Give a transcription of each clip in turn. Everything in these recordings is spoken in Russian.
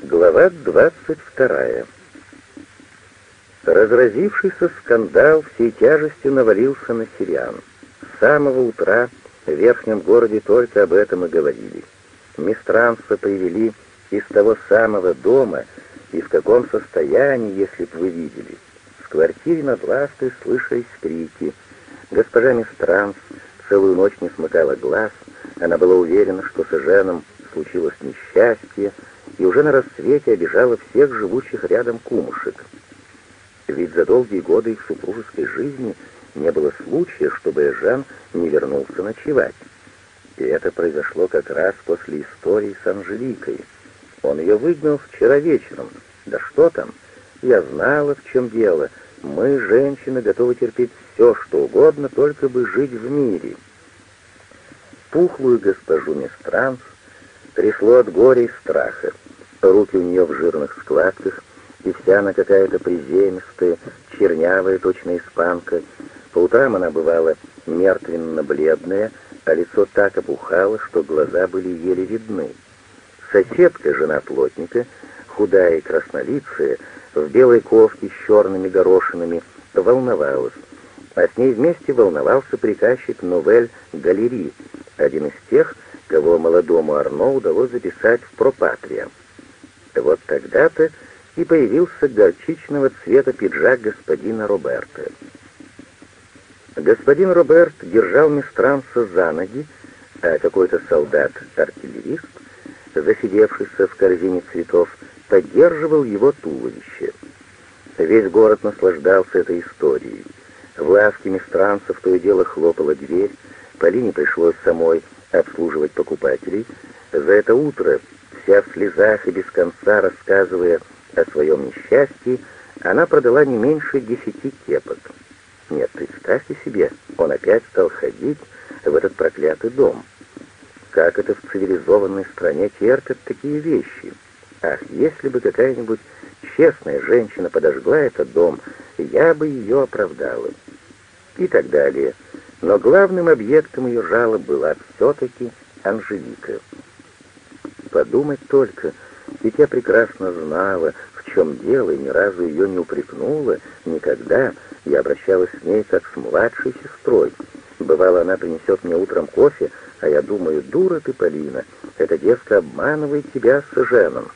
Глава 22. Разразившийся скандал всей тяжестью навалился на сириан. С самого утра в верхнем городе только об этом и говорили. Мистранца привели из того самого дома, и в каком состоянии, если б вы видели. В квартире над ластой слышались крики. Госпожа Мистранс целую ночь не смыкала глаз, она была уверена, что с Эженом случилось несчастье, и уже на рассвете обижала всех живущих рядом кумушек. Ведь за долгие годы их супружеской жизни не было случая, чтобы Эжен не вернулся ночевать. И это произошло как раз после истории с Анжеликой. Он ее выгнал вчера вечером. Да что там? Я знала, в чем дело. Мы, женщины, готовы терпеть все, что угодно, только бы жить в мире. Пухлую госпожу Мистранс трясло от горя и страха. Руки у нее в жирных складках, и вся она какая-то приземистая, чернявая, точно испанка. По утрам она бывала мертвенно-бледная, а лицо так опухало, что глаза были еле видны. Соседка, жена плотника, худая и краснолицая, в белой кофте с черными горошинами, волновалась, а с ней вместе волновался приказчик Новель Галери, один из тех, кого молодому Арно удалось записать в Пропатрия. Вот тогда-то и появился горчичного цвета пиджак господина Роберта. Господин Роберт держал Мистранца за ноги, а какой-то солдат-артиллерист, засидевшийся в корзине цветов, поддерживал его туловище. Весь город наслаждался этой историей. В лавке Мистранцев то и дело хлопала дверь, Полине пришлось самой обслуживать покупателей. За это утро Вся в слезах и без конца рассказывая о своем несчастье, она продала не меньше десяти кепок. Нет, представьте себе, он опять стал ходить в этот проклятый дом. Как это в цивилизованной стране терпят такие вещи? Ах, если бы какая-нибудь честная женщина подожгла этот дом, я бы ее оправдала. И так далее. Но главным объектом ее жалоб была все-таки Анжелика. Подумать только, ведь я прекрасно знала, в чем дело, и ни разу ее не упрекнула, никогда. Я обращалась с ней как с младшей сестрой. Бывало, она принесет мне утром кофе, а я думаю, дура ты, Полина, эта девка обманывает тебя с Женом.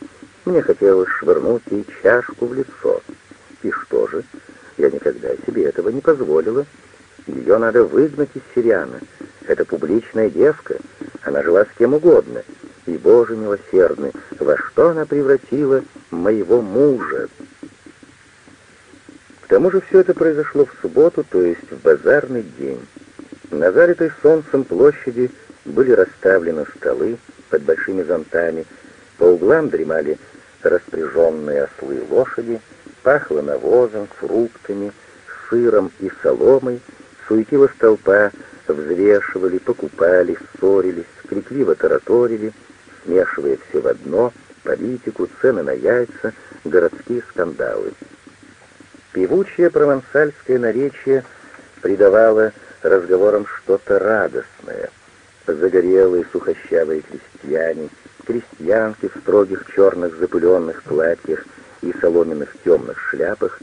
Мне хотелось швырнуть ей чашку в лицо. И что же? Я никогда себе этого не позволила. Ее надо выгнать из Сириана. Это публичная девка. Она жила с кем угодно и, Боже милосердный, во что она превратила моего мужа? К тому же все это произошло в субботу, то есть в базарный день. На залитой солнцем площади были расставлены столы под большими зонтами, по углам дремали распряженные ослы и лошади, пахло навозом, фруктами, сыром и соломой, суетилась толпа, взвешивали, покупали, ссорились, крикливо тараторили — смешивая все в одно, политику, цены на яйца, городские скандалы. Певучее провансальское наречие придавало разговорам что-то радостное. Загорелые сухощавые крестьяне, крестьянки в строгих черных запыленных платьях и соломенных темных шляпах,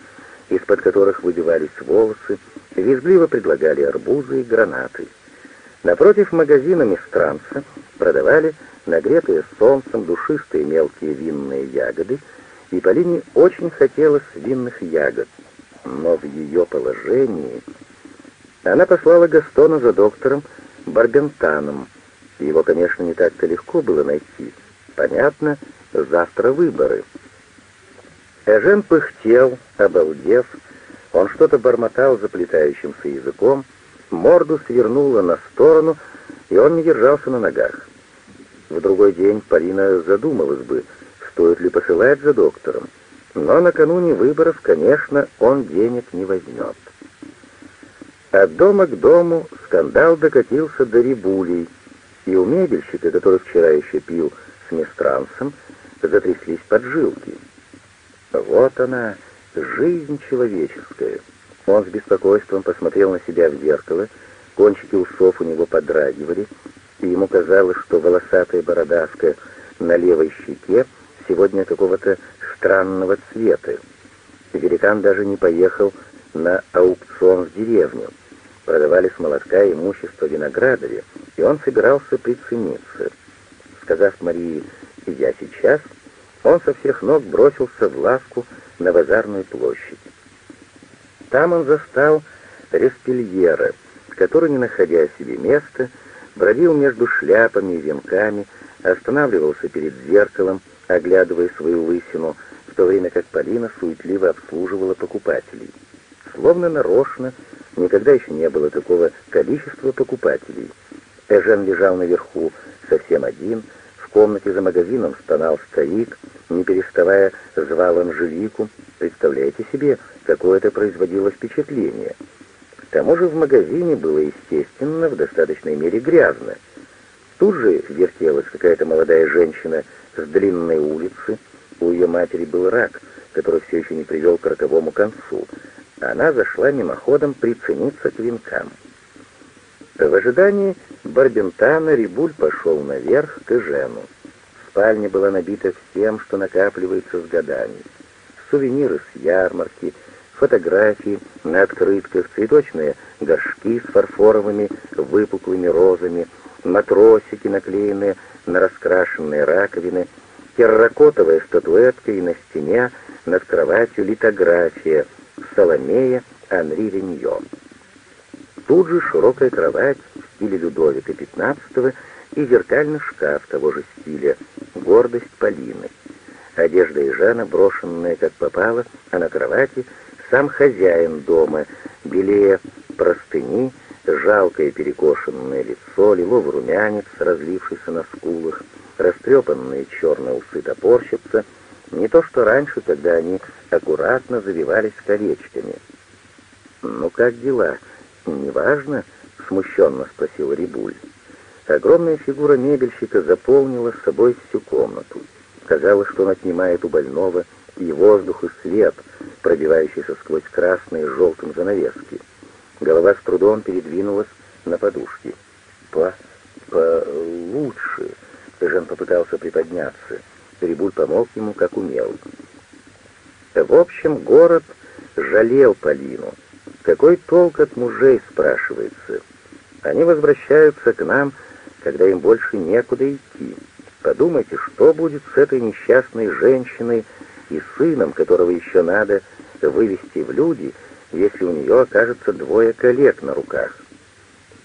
из-под которых выбивались волосы, визгливо предлагали арбузы и гранаты. Напротив магазина Мистранца продавали нагретые солнцем душистые мелкие винные ягоды, и Полине очень хотелось винных ягод, но в ее положении... Она послала Гастона за доктором Барбентаном. Его, конечно, не так-то легко было найти. Понятно, завтра выборы. Эжен пыхтел, обалдев. Он что-то бормотал заплетающимся языком, морду свернула на сторону, и он не держался на ногах. В другой день Полина задумалась бы, стоит ли посылать за доктором, но накануне выборов, конечно, он денег не возьмет. От дома к дому скандал докатился до рибулей, и у мебельщика, который вчера еще пил с мистрансом, затряслись поджилки. Вот она, жизнь человеческая. Он с беспокойством посмотрел на себя в зеркало, кончики усов у него подрагивали, и ему казалось, что волосатая бородавка на левой щеке сегодня какого-то странного цвета. Великан даже не поехал на аукцион в деревню. Продавали с молотка имущество виноградаре, и он собирался прицениться. Сказав Марии «я сейчас», он со всех ног бросился в лавку на базарную площадь. Там он застал Респельера, который, не находя себе места, бродил между шляпами и венками, останавливался перед зеркалом, оглядывая свою лысину, в то время как Полина суетливо обслуживала покупателей. Словно нарочно, никогда еще не было такого количества покупателей. Эжен лежал наверху совсем один, в комнате за магазином стонал старик, не переставая звал Анжелику. Представляете себе, какое это производило впечатление. К тому же в магазине было, естественно, в достаточной мере грязно. Тут же вертелась какая-то молодая женщина с длинной улицы. У ее матери был рак, который все еще не привел к роковому концу. Она зашла мимоходом прицениться к венкам. В ожидании Барбентана Рибуль пошел наверх к Эжену. Спальня была набита всем, что накапливается с годами. Сувениры с ярмарки, фотографии на открытках, цветочные горшки с фарфоровыми выпуклыми розами, матросики, наклеенные на раскрашенные раковины, терракотовая статуэтка и на стене над кроватью литография «Соломея Анри Реньо». Тут же широкая кровать стиле Людовика XV и зеркальный шкаф того же стиля «Гордость Полины». Одежда и Жана, брошенная как попало, а на кровати сам хозяин дома, белее простыни, жалкое перекошенное лицо, лиловый румянец, разлившийся на скулах, растрепанные черные усы топорщица, не то что раньше, когда они аккуратно завивались колечками. «Ну как дела? Неважно?» — смущенно спросил Рибуль. Огромная фигура мебельщика заполнила собой всю комнату. Казалось, что он отнимает у больного и воздух, и свет, пробивающийся сквозь красные с желтым занавески. Голова с трудом передвинулась на подушке. «По... получше...» Жен попытался приподняться. Рибуль помог ему, как умел. В общем, город жалел Полину. Какой толк от мужей, спрашивается. Они возвращаются к нам, когда им больше некуда идти. Подумайте, что будет с этой несчастной женщиной и сыном, которого еще надо вывести в люди, если у нее окажется двое коллег на руках.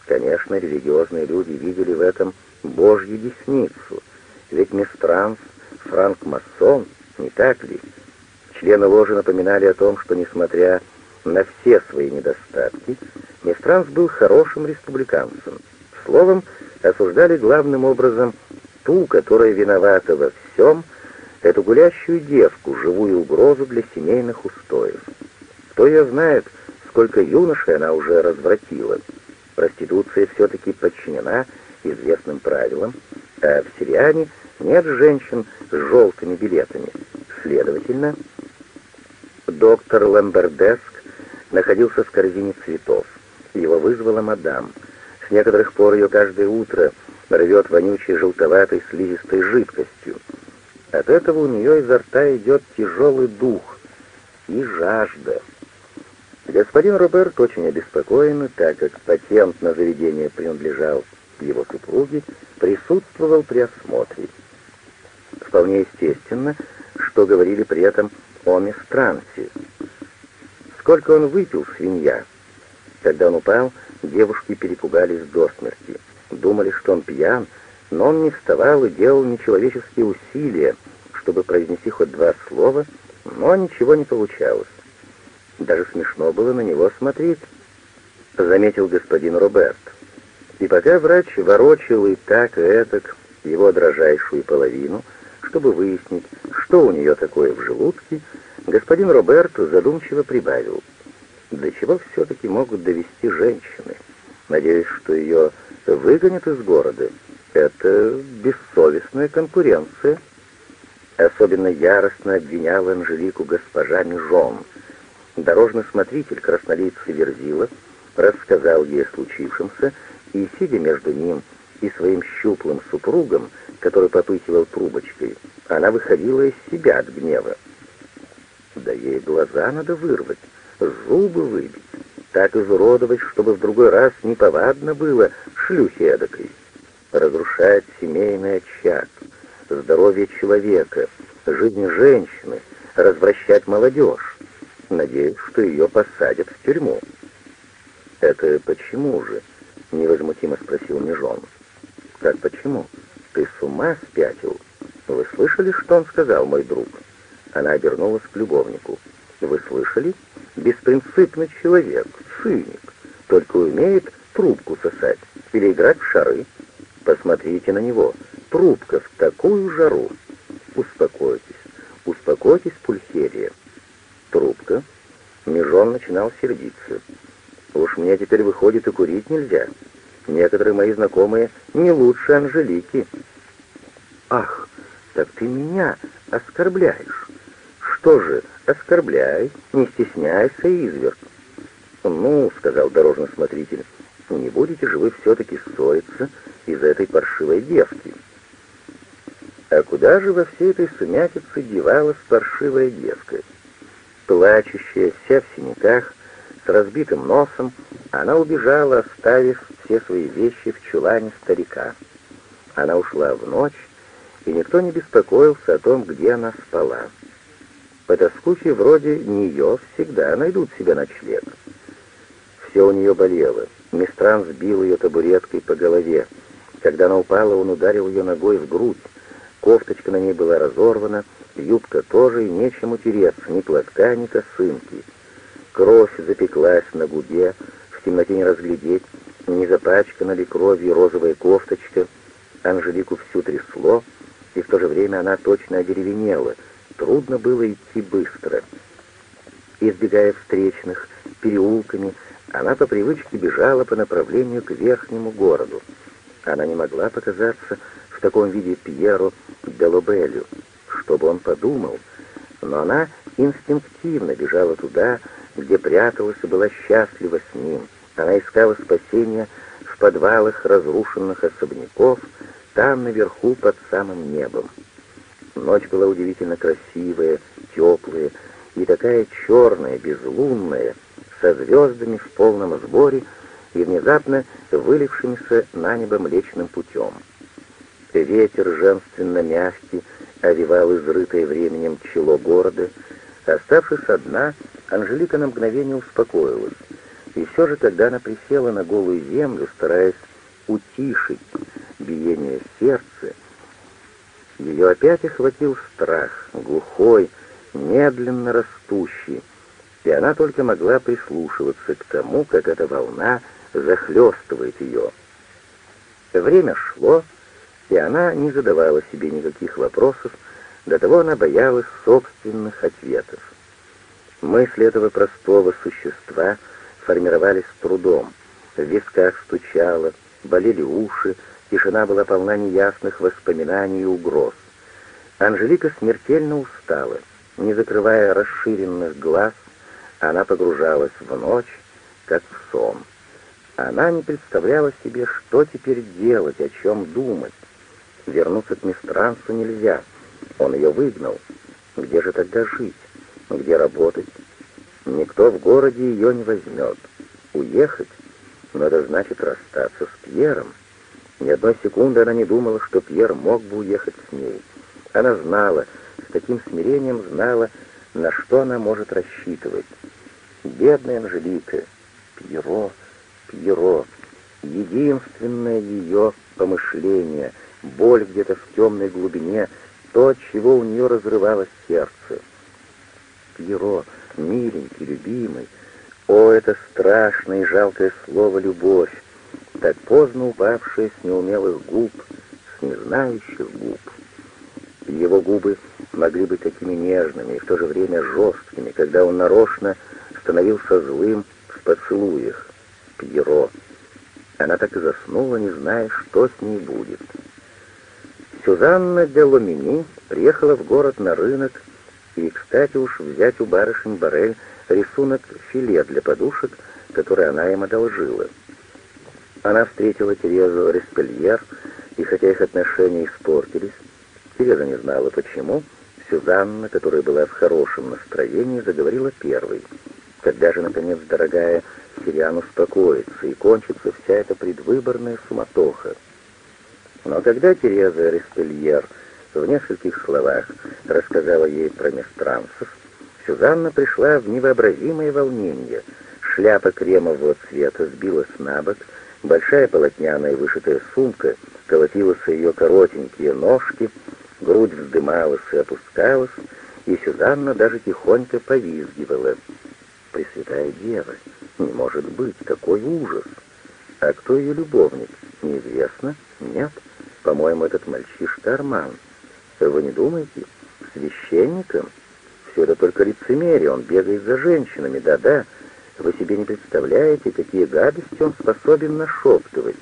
Конечно, религиозные люди видели в этом Божью десницу, ведь Местранс — франк-масон, не так ли? Члены ложи напоминали о том, что, несмотря на все свои недостатки, Местранс был хорошим республиканцем. Словом, осуждали главным образом ту, которая виновата во всем, эту гулящую девку, живую угрозу для семейных устоев. Кто ее знает, сколько юношей она уже развратила. Проституция все-таки подчинена известным правилам, а в Сириане нет женщин с желтыми билетами. Следовательно, доктор Ламбердеск находился в корзине цветов. Его вызвала мадам. С некоторых пор ее каждое утро рвет вонючей желтоватой слизистой жидкостью. От этого у нее изо рта идет тяжелый дух и жажда. Господин Роберт очень обеспокоен, так как патент на заведение принадлежал его супруге, присутствовал при осмотре. Вполне естественно, что говорили при этом о Местрансе. Сколько он выпил, свинья? Когда он упал, девушки перепугались до смерти. Думали, что он пьян, но он не вставал и делал нечеловеческие усилия, чтобы произнести хоть два слова, но ничего не получалось. Даже смешно было на него смотреть, заметил господин Роберт. И пока врач ворочил и так, и этак его дрожайшую половину, чтобы выяснить, что у нее такое в желудке, господин Роберт задумчиво прибавил. До чего все-таки могут довести женщины? Надеюсь, что ее выгонят из города. Это бессовестная конкуренция. Особенно яростно обвинял Анжелику госпожа Межон. Дорожный смотритель краснолицый Верзила рассказал ей о случившемся, и, сидя между ним и своим щуплым супругом, который попыхивал трубочкой, она выходила из себя от гнева. Да ей глаза надо вырвать, зубы выбить, так изуродовать, чтобы в другой раз неповадно было шлюхи эдакой. Разрушать семейный очаг, здоровье человека, жизнь женщины, развращать молодежь. Надеюсь, что ее посадят в тюрьму. «Это почему же?» — невозмутимо спросил Межон. «Как почему? Ты с ума спятил? Вы слышали, что он сказал, мой друг?» Она обернулась к любовнику. «Вы слышали? Беспринципный человек, циник, только умеет трубку сосать или играть в шары. Посмотрите на него, трубка в такую жару. Успокойтесь, успокойтесь, Пульхерия. Трубка. Межон начинал сердиться. Уж мне теперь выходит и курить нельзя. Некоторые мои знакомые не лучше Анжелики. Ах, так ты меня оскорбляешь. Что же, оскорбляй, не стесняйся, изверг. Ну, сказал дорожный смотритель, не будете же вы все-таки ссориться из-за этой паршивой девки. А куда же во всей этой сумятице девалась паршивая девка? Плачущая, вся в синяках, с разбитым носом, она убежала, оставив все свои вещи в чулане старика. Она ушла в ночь, и никто не беспокоился о том, где она спала. Потаскухи вроде нее всегда найдут себе ночлег. Все у нее болело. Мистран сбил ее табуреткой по голове. Когда она упала, он ударил ее ногой в грудь. Кофточка на ней была разорвана, юбка тоже, и нечем утереться, ни платка, ни косынки. Кровь запеклась на губе, в темноте не разглядеть, не запачкана ли кровью розовая кофточка. Анжелику всю трясло, и в то же время она точно одеревенела. Трудно было идти быстро. Избегая встречных, переулками, она по привычке бежала по направлению к верхнему городу. Она не могла показаться в таком виде Пьеру Делобелю, чтобы он подумал, но она инстинктивно бежала туда, где пряталась и была счастлива с ним. Она искала спасения в подвалах разрушенных особняков, там, наверху, под самым небом. Ночь была удивительно красивая, теплая и такая черная, безлунная, со звездами в полном сборе и внезапно вылившимися на небо млечным путем. Ветер женственно мягкий овивал изрытое временем чело города. Оставшись одна, Анжелика на мгновение успокоилась. И все же, когда она присела на голую землю, стараясь утишить биение сердца, ее опять охватил страх, глухой, медленно растущий, и она только могла прислушиваться к тому, как эта волна захлестывает ее. Время шло, и она не задавала себе никаких вопросов, до того она боялась собственных ответов. Мысли этого простого существа формировались с трудом. В висках стучало, болели уши, тишина была полна неясных воспоминаний и угроз. Анжелика смертельно устала. Не закрывая расширенных глаз, она погружалась в ночь, как в сон. Она не представляла себе, что теперь делать, о чем думать. Вернуться к мистрансу нельзя. Он ее выгнал. Где же тогда жить? где работать. Никто в городе ее не возьмет. Уехать? Но это значит расстаться с Пьером. Ни одной секунды она не думала, что Пьер мог бы уехать с ней. Она знала, с таким смирением знала, на что она может рассчитывать. Бедная Анжелика, Пьеро, Пьеро, единственное ее помышление, боль где-то в темной глубине, то, от чего у нее разрывалось сердце — Пьеро, миленький, любимый. О, это страшное и жалкое слово «любовь», так поздно упавшее с неумелых губ, с незнающих губ. Его губы могли быть такими нежными и в то же время жесткими, когда он нарочно становился злым в поцелуях. Пьеро. Она так и заснула, не зная, что с ней будет. Сюзанна де Ломини приехала в город на рынок и, кстати уж, взять у барышень Барель рисунок филе для подушек, который она им одолжила. Она встретила Терезу Респельер, И хотя их отношения испортились, Тереза не знала почему, Сюзанна, которая была в хорошем настроении, заговорила первой. Когда же, наконец, дорогая Сириан успокоится и кончится вся эта предвыборная суматоха? Но когда Тереза Рестельер в нескольких словах рассказала ей про местранцев, Сюзанна пришла в невообразимое волнение. Шляпа кремового цвета сбилась на бок, большая полотняная вышитая сумка колотилась ее коротенькие ножки, грудь вздымалась и опускалась, и Сюзанна даже тихонько повизгивала. «Пресвятая Дева! Не может быть! Какой ужас!» «А кто ее любовник? Неизвестно? Нет? По-моему, этот мальчишка Арман. Вы не думаете? Священником?» Все это только лицемерие, он бегает за женщинами, да-да. Вы себе не представляете, какие гадости он способен нашептывать.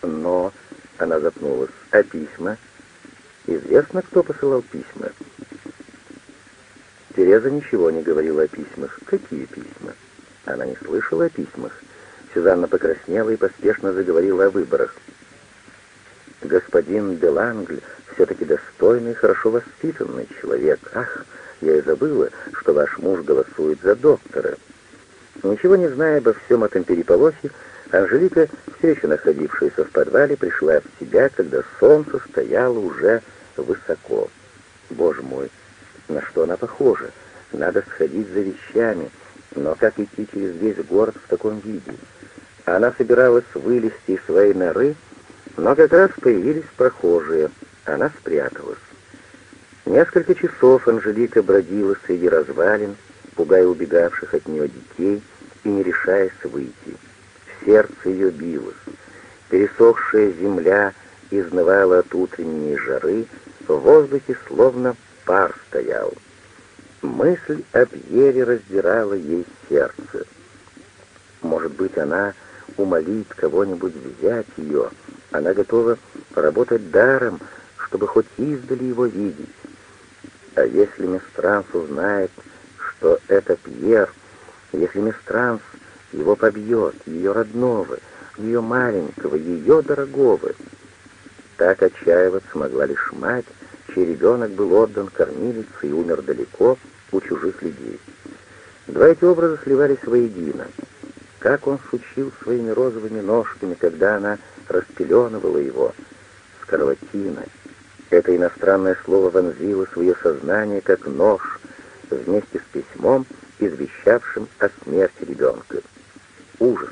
Но, она запнулась, а письма? Известно, кто посылал письма? Тереза ничего не говорила о письмах. Какие письма? Она не слышала о письмах. Сюзанна покраснела и поспешно заговорила о выборах. Господин Делангль все-таки достойный, хорошо воспитанный человек. Ах, я и забыла, что ваш муж голосует за доктора. Ничего не зная обо всем этом переполохе, Анжелика, все еще находившаяся в подвале, пришла в себя, когда солнце стояло уже высоко. Боже мой, на что она похожа? Надо сходить за вещами, но как идти через весь город в таком виде? Она собиралась вылезти из своей норы, но как раз появились прохожие — она спряталась. Несколько часов Анжелика бродила среди развалин, пугая убегавших от нее детей и не решаясь выйти. Сердце ее билось. Пересохшая земля изнывала от утренней жары, в воздухе словно пар стоял. Мысль о Пьере раздирала ей сердце. Может быть, она умолит кого-нибудь взять ее. Она готова работать даром, чтобы хоть издали его видеть. А если Местранс узнает, что это Пьер, если Местранс его побьет, ее родного, ее маленького, ее дорогого, так отчаиваться могла лишь мать, чей ребенок был отдан кормилице и умер далеко у чужих людей. Два эти образа сливались воедино. Как он сучил своими розовыми ножками, когда она распеленывала его. Скарлатина, это иностранное слово вонзило свое сознание, как нож, вместе с письмом, извещавшим о смерти ребенка. Ужас.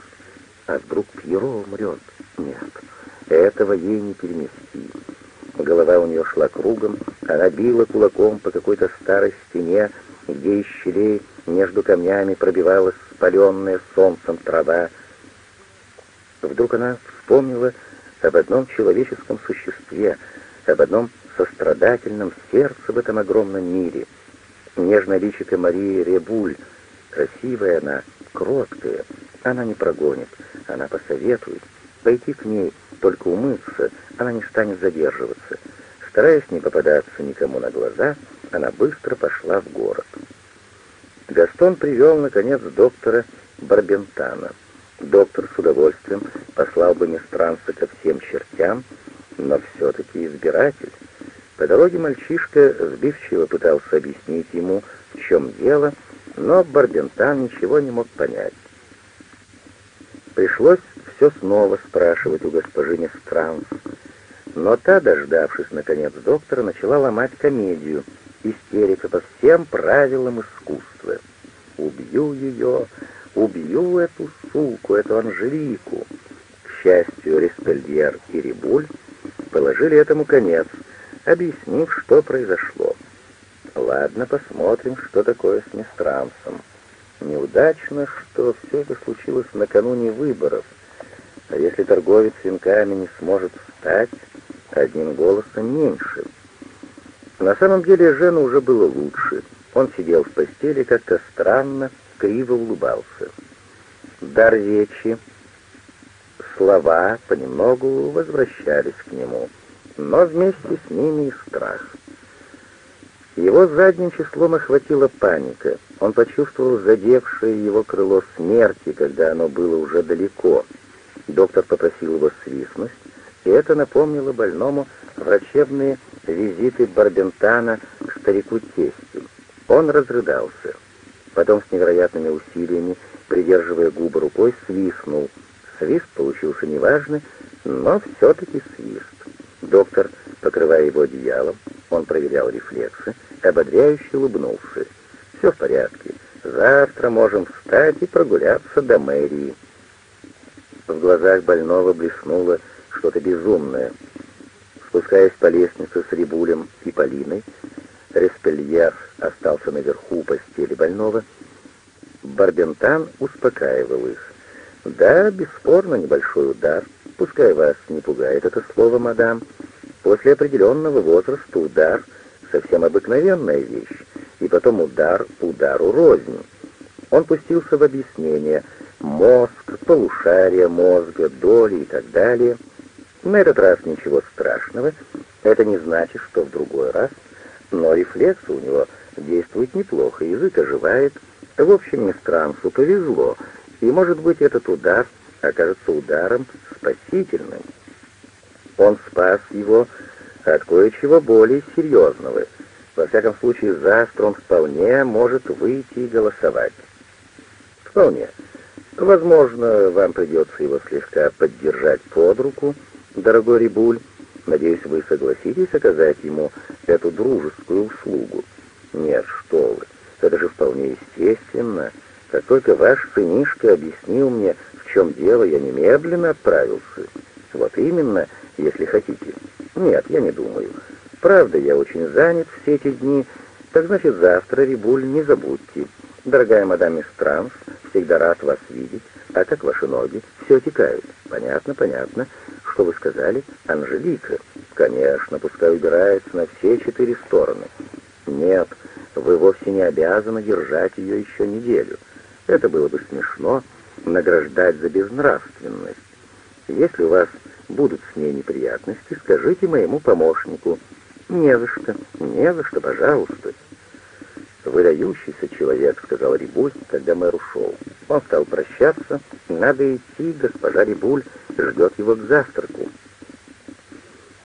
А вдруг Пьеро умрет? Нет, этого ей не перенести. Голова у нее шла кругом, она била кулаком по какой-то старой стене, где из щелей между камнями пробивалась спаленная солнцем трава. Вдруг она вспомнила об одном человеческом существе — об одном сострадательном сердце в этом огромном мире. Нежно личико Марии Ребуль, красивая она, кроткая, она не прогонит, она посоветует. Пойти к ней, только умыться, она не станет задерживаться. Стараясь не попадаться никому на глаза, она быстро пошла в город. Гастон привел, наконец, доктора Барбентана. Доктор с удовольствием послал бы Местранца ко всем чертям, но все-таки избиратель. По дороге мальчишка сбивчиво пытался объяснить ему, в чем дело, но Барбентан ничего не мог понять. Пришлось все снова спрашивать у госпожи Местранс, но та, дождавшись наконец доктора, начала ломать комедию, истерика по всем правилам искусства. «Убью ее! Убью эту суку, эту Анжелику!» К счастью, Респельер и Рибуль положили этому конец, объяснив, что произошло. Ладно, посмотрим, что такое с Мистрансом. Неудачно, что все это случилось накануне выборов. А если торговец венками не сможет встать, одним голосом меньше. На самом деле Жену уже было лучше. Он сидел в постели, как-то странно, криво улыбался. Дар речи Слова понемногу возвращались к нему, но вместе с ними и страх. Его задним числом охватила паника. Он почувствовал задевшее его крыло смерти, когда оно было уже далеко. Доктор попросил его свистнуть, и это напомнило больному врачебные визиты Барбентана к старику тестю. Он разрыдался. Потом с невероятными усилиями, придерживая губы рукой, свистнул. Свист получился неважный, но все-таки свист. Доктор, покрывая его одеялом, он проверял рефлексы, ободряюще улыбнулся. «Все в порядке. Завтра можем встать и прогуляться до мэрии». В глазах больного блеснуло что-то безумное. Спускаясь по лестнице с Рибулем и Полиной, Респельер остался наверху у постели больного. Барбентан успокаивал их. «Да, бесспорно, небольшой удар. Пускай вас не пугает это слово, мадам. После определенного возраста удар — совсем обыкновенная вещь, и потом удар удару рознь». Он пустился в объяснение — мозг, полушария мозга, доли и так далее. На этот раз ничего страшного. Это не значит, что в другой раз. Но рефлексы у него действуют неплохо, язык оживает. В общем, Мистрансу повезло, и, может быть, этот удар окажется ударом спасительным. Он спас его от кое-чего более серьезного. Во всяком случае, завтра он вполне может выйти и голосовать. Вполне. Возможно, вам придется его слегка поддержать под руку, дорогой Рибуль. Надеюсь, вы согласитесь оказать ему эту дружескую услугу. Нет, что вы, это же вполне естественно. Как только ваш сынишка объяснил мне, в чем дело, я немедленно отправился. Вот именно, если хотите. Нет, я не думаю. Правда, я очень занят все эти дни, так значит, завтра, Рибуль, не забудьте. Дорогая мадам Мистранс, всегда рад вас видеть. А как ваши ноги? Все текают. Понятно, понятно. Что вы сказали? Анжелика. Конечно, пускай убирается на все четыре стороны. Нет, вы вовсе не обязаны держать ее еще неделю. Это было бы смешно, награждать за безнравственность. Если у вас будут с ней неприятности, скажите моему помощнику. Не за что, не за что, пожалуйста. «Выдающийся человек», — сказал Рибуль, когда мэр ушел. Он стал прощаться. «Надо идти, госпожа Рибуль ждет его к завтраку».